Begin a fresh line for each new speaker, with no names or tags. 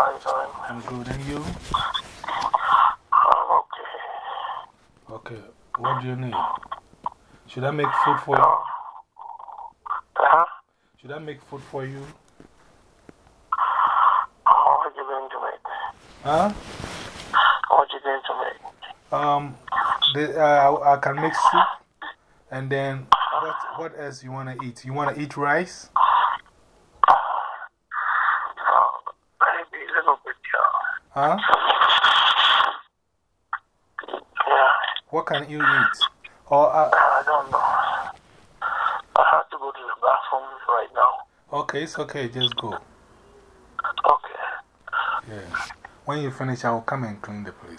How you doing?
I'm good. And you?
I'm okay.
Okay. What do you need? Should I make food for you?
Huh?
Should I make food for you?
What are you going to make?
Huh?
What are you going to make?
Um, the, uh, I can make soup. And then, what, what else you want to eat? You want to eat rice? Huh?
Yeah.
What can you eat? Or, uh,
I don't know. I have to go to the bathroom right now.
okay, it's okay. Just go.
Okay.
Yeah. When you finish, I will come and clean the place.